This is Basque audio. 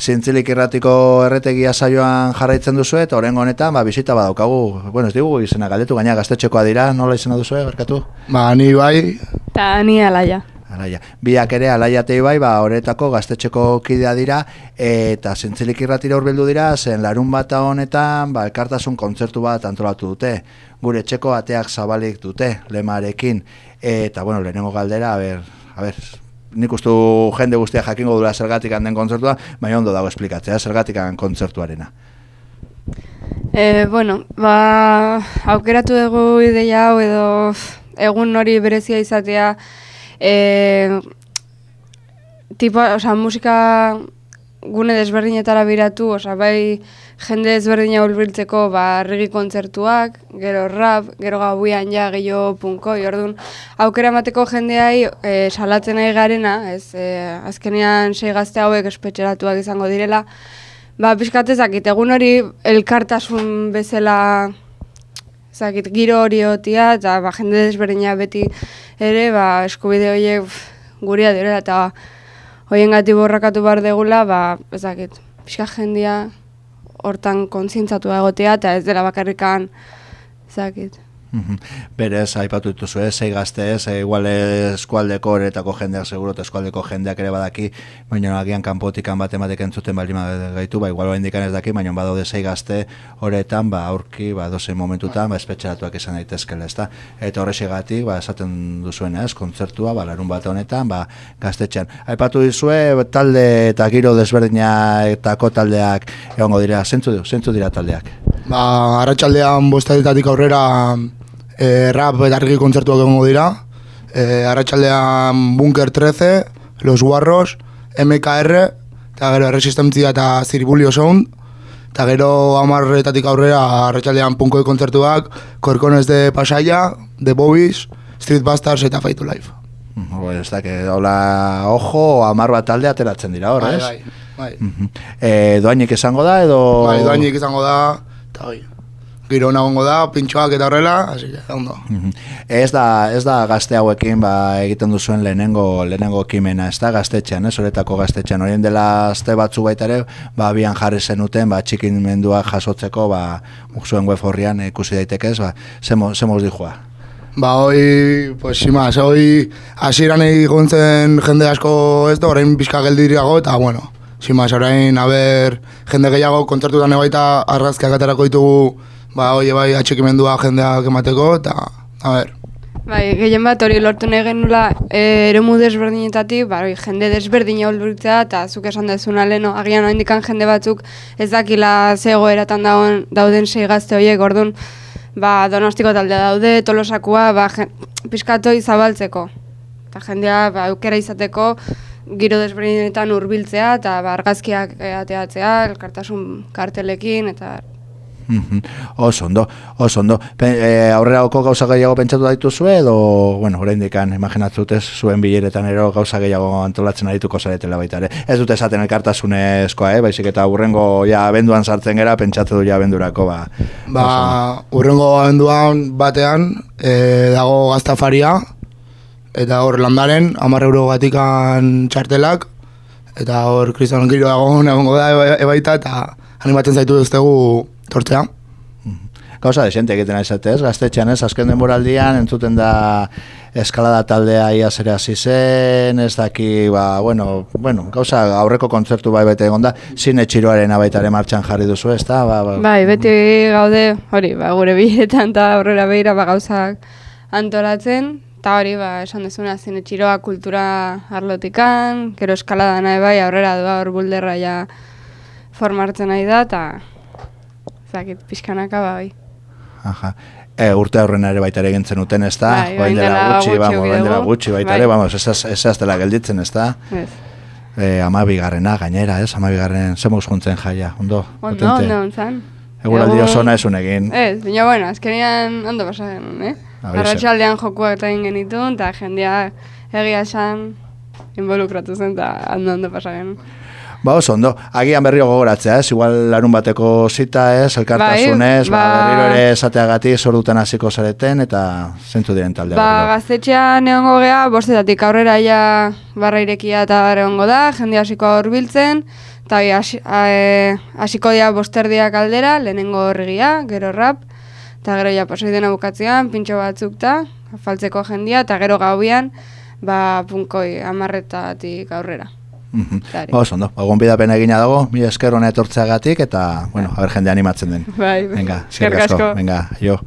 zintzilik irratiko erretegia saioan jarraitzen duzu eta oren honetan ba, bisita badaukagu. Bueno, ez digu izena galdetu, gaina gaztetxekoa dira, nola izena duzu, berkatu? Ba, ni bai. Ta ni alaia. Alaia. Biak ere alaiatei bai, ba, horretako gaztetxeko kidea dira, eta zintzilik irratira urbildu dira, zen larun bata honetan, ba, elkartasun kontzertu bat antolatu dute. Gure txeko ateak zabalik dute, lemarekin. Eta, bueno, lehenengo galdera, a ber, a ber, nik ustu jende guztia jakingo dura zergatik den kontzertua, baina ondo dago esplikatzea, zergatik kontzertuarena. E, bueno, ba, aukeratu dugu ideia hau edo egun hori berezia izatea, e, tipo, oza, musika gune desberdinetara biratu, oza, bai jende desberdina ulbiltzeko ba, regi kontzertuak, gero rap, gero gabuian ja, gehiago punko, jordun, aukera emateko jendeai e, salatzen nahi garena, ez, e, azkenean sei gazte hauek espetxeratuak izango direla, ba, piskatezakit, egun hori elkartasun bezala zakit, giro hori otia, eta ba, jende desberdina beti ere, ba, eskubide horiek guria direla, eta horien gati borrakatu behar degula, ba, ezakit, pixka jendia hortan kontzintzatu egotea, eta ez dela bakarrikan, ezakit. Berez, aipatu dituzu ez, zei gazte ez, e, igual eskualdeko horretako jendeak, seguro, eskualdeko jendeak ere badaki, baina agian kanpotikan bat ematek entzuten baldin gaitu, ba, igual bain ez daki, baina badaude zei gazte horretan, ba, aurki, ba, dozen momentutan, ba, espetxeratuak izan daitezkela, ez da? Eta horrexegatik, ba, esaten duzuen ez, kontzertua, ba, larun bat honetan, ba, gaztetxean. Aipatu dizue, talde eta giro desberdina etako taldeak egongo dira, zentzu, zentzu dira taldeak? Ba, arratsaldean bostadetatik aurrera e, rap eta argi kontzertuak egongo dira. E, Arratxaldean Bunker 13, Los Guarros, MKR, eta gero Resistentzia eta Ziribulio Sound. Eta gero amarretatik aurrera arratsaldean punkoi kontzertuak, Korkones de Pasaia, The Bobbies, Street Bastards eta Fight to Life. Bueno, ez da, que hola, ojo, amar bat talde ateratzen dira hor, bai, ez? Bai, bai. E, doainik izango da, edo... Bai, doainik izango da, eta bai giro nagongo da, pintxoak eta horrela, hasi que, ondo. Ez da, ez da gazte hauekin ba, egiten duzuen lehenengo, lehenengo kimena, ez da gaztetxean, ez horretako gaztetxean, horien dela azte batzu baita ere, ba, bian jarri zenuten, ba, txikin mendua jasotzeko, ba, zuen web horrian ikusi daitekez, ba, zemo, zemoz dihua. Ba, hoi, pues, simaz, hoi, asiran zen jende asko ez da, orain pixka geldiriago, eta, bueno, simaz, orain, haber, jende gehiago kontzertutan ebaita arrazkiak aterako ditugu ba, oie bai, atxekimendua jendeak emateko, eta, a ber. Bai, gehien bat hori lortu nahi genula e, eremu desberdinetatik, ba, oi, jende desberdina olburitzea, eta zuk esan dezuna leno, agian handikan jende batzuk ez dakila zego eratan dauden, dauden sei gazte horiek, orduan, ba, donostiko talde daude, tolosakua, ba, piskatoi zabaltzeko. Eta jendea, ba, aukera izateko, giro desberdinetan hurbiltzea eta ba, argazkiak ateatzea, elkartasun kartelekin, eta oso ondo, oso ondo. E, aurrera oko gauza gehiago pentsatu daitu zue, edo, bueno, horrein dikan, imaginatzutez, zuen bileretan ero gauza gehiago antolatzen adituko zaretela baita ere. Ez dute esaten elkartasunezkoa, eh? baizik eta urrengo ja abenduan sartzen gera, pentsatu du ja abendurako, ba. Ba, urrengo abenduan batean, e, dago gaztafaria, eta hor landaren, amar euro batikan txartelak, eta hor kristalon giro dago, egongo da ebaita, eta animatzen zaitu duztegu tortzea. Gauza de xente egiten aizatez, gaztetxean ez, azken denboraldian, entzuten da eskalada taldea ia zere hasi zen, ez daki, ba, bueno, bueno, gauza aurreko kontzertu bai bete egon da, zine txiroaren abaitare martxan jarri duzu, ez da? Ba, ba. Bai, beti gaude, hori, ba, gure biletan eta aurrera behira ba, gauzak antolatzen, eta hori, ba, esan dezuna, zine txiroa kultura arlotikan, kero eskalada nahi bai, aurrera du hor bulderra ja formartzen nahi da, eta zakit, pixkanaka bai. Aha. E, urte aurrena ere baita ere gintzen uten, ez da? Bai, bain dela gutxi, vamos, bain dela gutxi baita ere, bai. vamos, ez ez dela gelditzen, ez da? Ez. E, ama bigarrena, gainera, ez? Ama bigarren, zemuz juntzen jaia, ondo? Ondo, ondo, ontzan. Egur aldi oso nahi zuen egin. Ez, baina bueno, azkenian ondo pasa genuen, eh? Arratxaldean jokuak eta egin genitun, eta jendea egia esan involukratu zen, eta ondo ondo pasa. Ba, oso ondo. Agian berrio gogoratzea, ez? Igual larun bateko zita, ez? Elkartasunez, bai, ba, ba, berriro ere esateagatik sordutan hasiko zareten, eta zentu diren taldea. Ba, gaztetxean egon gogea, bostetatik aurrera ja barra irekia eta bare da, jende hasiko biltzen, eta a- hasiko dira bosterdiak aldera, lehenengo horregia, gero rap, eta gero ja pasoi dena bukatzean, pintxo batzuk ta, faltzeko jendia, eta gero gauian, ba, punkoi, amarretatik aurrera. Mhm. Claro. Ba, oso ondo, ba, gonbidapen egina dago, mi esker hona etortzeagatik, eta, bueno, haber jende animatzen den. Bai, Venga, eskerrik asko. Venga, jo.